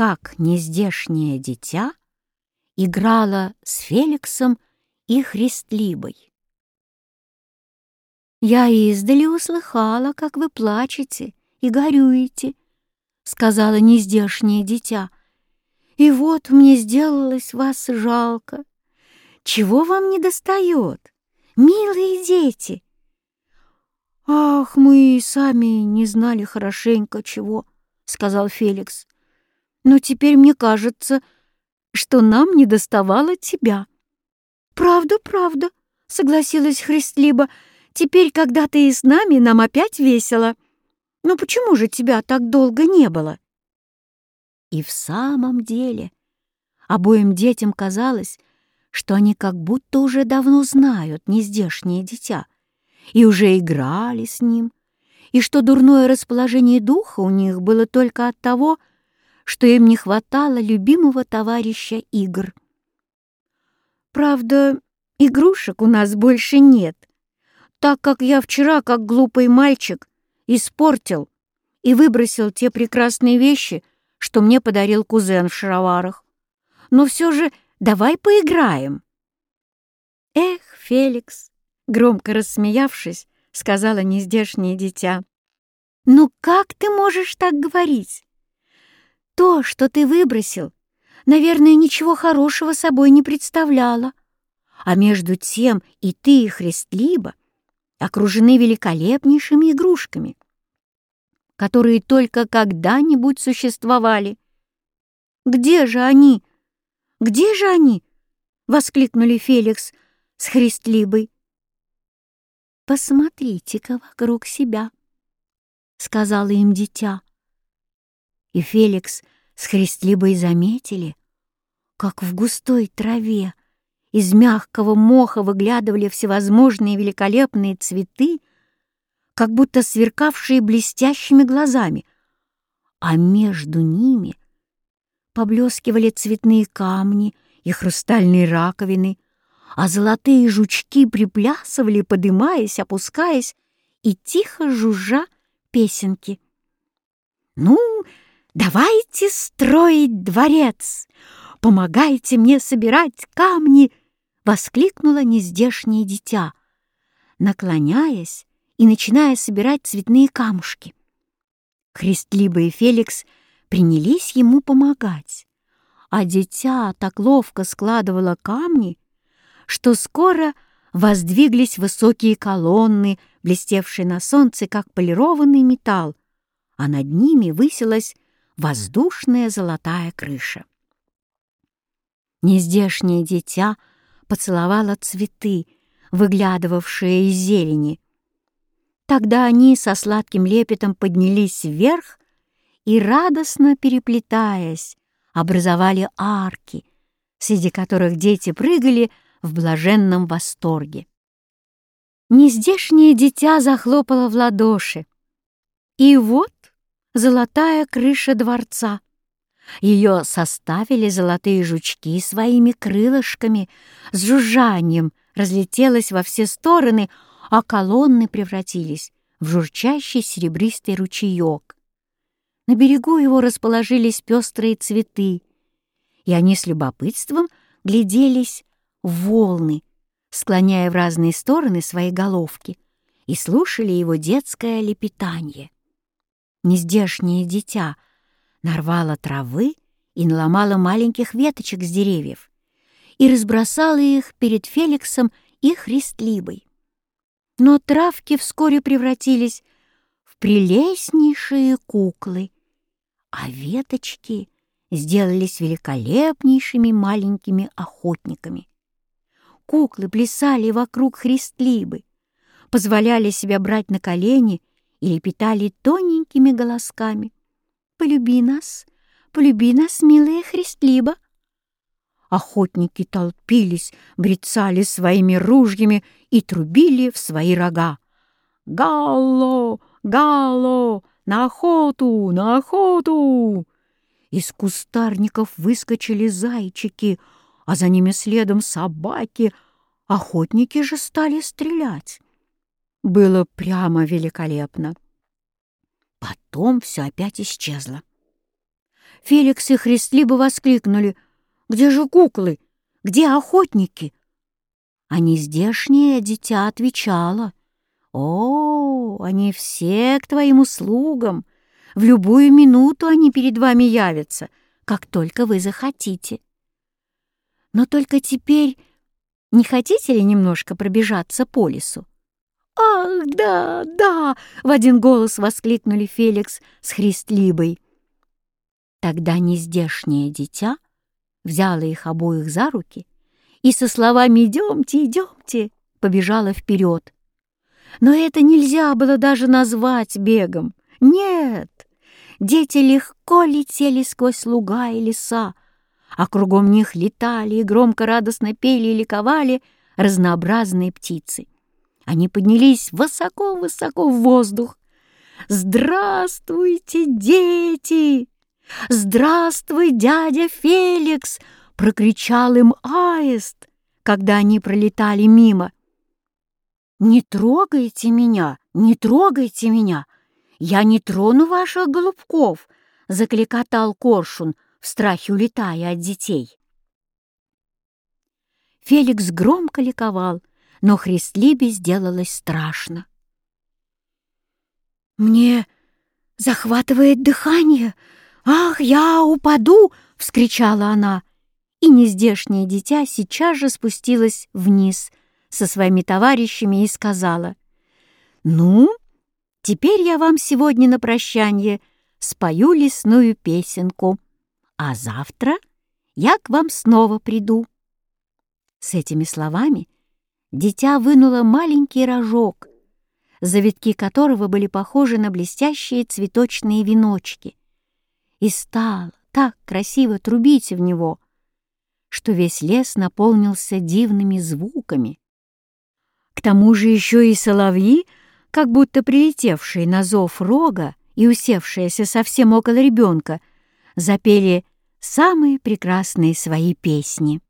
как нездешнее дитя играла с Феликсом и Христлибой. «Я издали услыхала, как вы плачете и горюете», — сказала нездешнее дитя. «И вот мне сделалось вас жалко. Чего вам не достает, милые дети?» «Ах, мы и сами не знали хорошенько чего», — сказал Феликс. «Но теперь мне кажется, что нам не доставало тебя». «Правда, правда», — согласилась Христлиба. «Теперь, когда ты и с нами, нам опять весело. Но почему же тебя так долго не было?» И в самом деле обоим детям казалось, что они как будто уже давно знают нездешнее дитя и уже играли с ним, и что дурное расположение духа у них было только от того, что им не хватало любимого товарища игр. Правда, игрушек у нас больше нет, так как я вчера, как глупый мальчик, испортил и выбросил те прекрасные вещи, что мне подарил кузен в шароварах. Но все же давай поиграем. Эх, Феликс, громко рассмеявшись, сказала нездешнее дитя. «Ну как ты можешь так говорить? То, что ты выбросил, наверное, ничего хорошего собой не представляло. А между тем и ты, и Христлиба окружены великолепнейшими игрушками, которые только когда-нибудь существовали. Где же они? Где же они? — воскликнули Феликс с Христлибой. «Посмотрите-ка вокруг себя», — сказала им дитя. И Феликс с Христлибой заметили, как в густой траве из мягкого моха выглядывали всевозможные великолепные цветы, как будто сверкавшие блестящими глазами, а между ними поблескивали цветные камни и хрустальные раковины, а золотые жучки приплясывали, подымаясь, опускаясь и тихо жужжа песенки. «Ну, давайте строить дворец! Помогайте мне собирать камни!» — воскликнуло нездешнее дитя, наклоняясь и начиная собирать цветные камушки. Христлиба и Феликс принялись ему помогать, а дитя так ловко складывало камни, что скоро воздвиглись высокие колонны, блестевшие на солнце, как полированный металл, а над ними высилась воздушная золотая крыша. Нездешнее дитя поцеловало цветы, выглядывавшие из зелени. Тогда они со сладким лепетом поднялись вверх и, радостно переплетаясь, образовали арки, среди которых дети прыгали в блаженном восторге. Нездешнее дитя захлопало в ладоши. И вот золотая крыша дворца. Ее составили золотые жучки своими крылышками, с жужжанием разлетелось во все стороны, а колонны превратились в журчащий серебристый ручеек. На берегу его расположились пестрые цветы, и они с любопытством гляделись волны, склоняя в разные стороны свои головки, и слушали его детское лепетанье. Нездешнее дитя нарвало травы и наломало маленьких веточек с деревьев и разбросало их перед Феликсом и Христлибой. Но травки вскоре превратились в прелестнейшие куклы, а веточки сделались великолепнейшими маленькими охотниками. Куклы плясали вокруг Христлибы, позволяли себя брать на колени и лепетали тоненькими голосками. «Полюби нас, полюби нас, милая Христлиба!» Охотники толпились, брецали своими ружьями и трубили в свои рога. «Галло! Галло! На охоту! На охоту!» Из кустарников выскочили зайчики — а за ними следом собаки. Охотники же стали стрелять. Было прямо великолепно. Потом все опять исчезло. Феликс и Христлиба воскликнули. «Где же куклы? Где охотники?» А нездешнее дитя отвечала. «О, они все к твоим услугам. В любую минуту они перед вами явятся, как только вы захотите. Но только теперь не хотите ли немножко пробежаться по лесу? «Ах, да, да!» — в один голос воскликнули Феликс с Христлибой. Тогда нездешнее дитя взяло их обоих за руки и со словами «идемте, идемте» побежала вперед. Но это нельзя было даже назвать бегом. Нет, дети легко летели сквозь луга и леса, а кругом них летали и громко радостно пели и ликовали разнообразные птицы. Они поднялись высоко-высоко в воздух. «Здравствуйте, дети! Здравствуй, дядя Феликс!» — прокричал им аист, когда они пролетали мимо. «Не трогайте меня, не трогайте меня! Я не трону ваших голубков!» — закликотал коршун, в страхе улетая от детей. Феликс громко ликовал, но Христлибе сделалось страшно. «Мне захватывает дыхание! Ах, я упаду!» — вскричала она, и нездешнее дитя сейчас же спустилась вниз со своими товарищами и сказала, «Ну, теперь я вам сегодня на прощание спою лесную песенку, а завтра я к вам снова приду». С этими словами дитя вынуло маленький рожок, завитки которого были похожи на блестящие цветочные веночки, и стало так красиво трубить в него, что весь лес наполнился дивными звуками. К тому же еще и соловьи, как будто прилетевшие на зов рога и усевшиеся совсем около ребенка, запели самые прекрасные свои песни.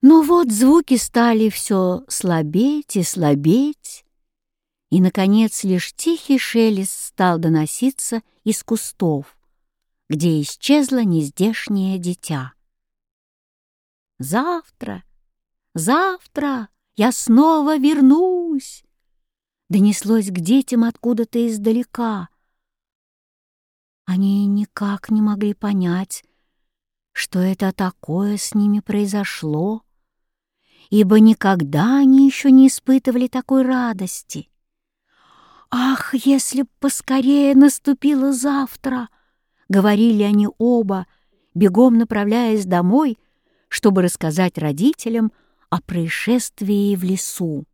Но вот звуки стали все слабеть и слабеть, и, наконец, лишь тихий шелест стал доноситься из кустов, где исчезло нездешнее дитя. «Завтра, завтра я снова вернусь!» Донеслось к детям откуда-то издалека. Они никак не могли понять, что это такое с ними произошло ибо никогда они еще не испытывали такой радости. «Ах, если б поскорее наступило завтра!» — говорили они оба, бегом направляясь домой, чтобы рассказать родителям о происшествии в лесу.